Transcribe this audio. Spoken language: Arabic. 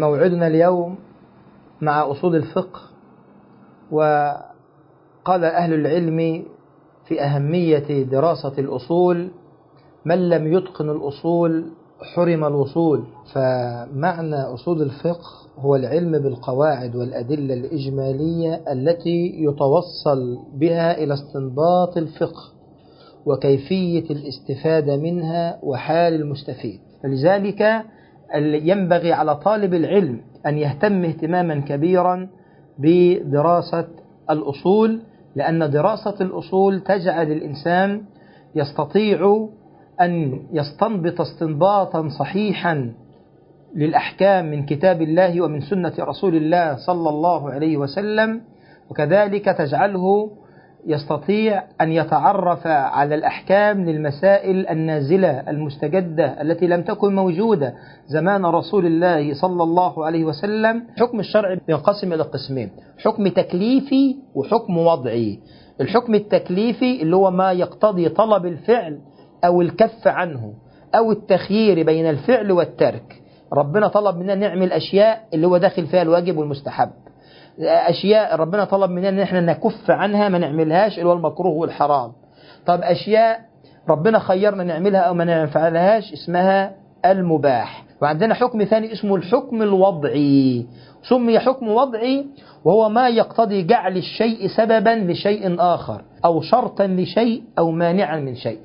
موعدنا اليوم مع أصول الفقه وقال أهل العلم في أهمية دراسة الأصول من لم يتقن الأصول حرم الوصول فمعنى أصول الفقه هو العلم بالقواعد والأدلة الإجمالية التي يتوصل بها إلى استنباط الفقه وكيفية الاستفادة منها وحال المستفيد. فلذلك ينبغي على طالب العلم أن يهتم اهتماما كبيرا بدراسة الأصول لأن دراسة الأصول تجعل الإنسان يستطيع أن يستنبط استنباطا صحيحا للأحكام من كتاب الله ومن سنة رسول الله صلى الله عليه وسلم وكذلك تجعله يستطيع أن يتعرف على الأحكام للمسائل النازلة المستجدة التي لم تكن موجودة زمان رسول الله صلى الله عليه وسلم. حكم الشرع ينقسم إلى قسمين حكم تكليفي وحكم وضعي. الحكم التكليفي اللي هو ما يقتضي طلب الفعل أو الكف عنه أو التخيير بين الفعل والترك. ربنا طلب منا نعمل أشياء اللي هو داخل فيها الواجب والمستحب. أشياء ربنا طلب مننا إن إحنا نكف عنها ما نعملهاش اللي هو المكروه والحرام. طب أشياء ربنا خيرنا نعملها أو ما نفعلهاش اسمها المباح. وعندنا حكم ثاني اسمه الحكم الوضعي. سمي حكم وضعي وهو ما يقتضي جعل الشيء سببا لشيء آخر أو شرطا لشيء أو مانعا من شيء.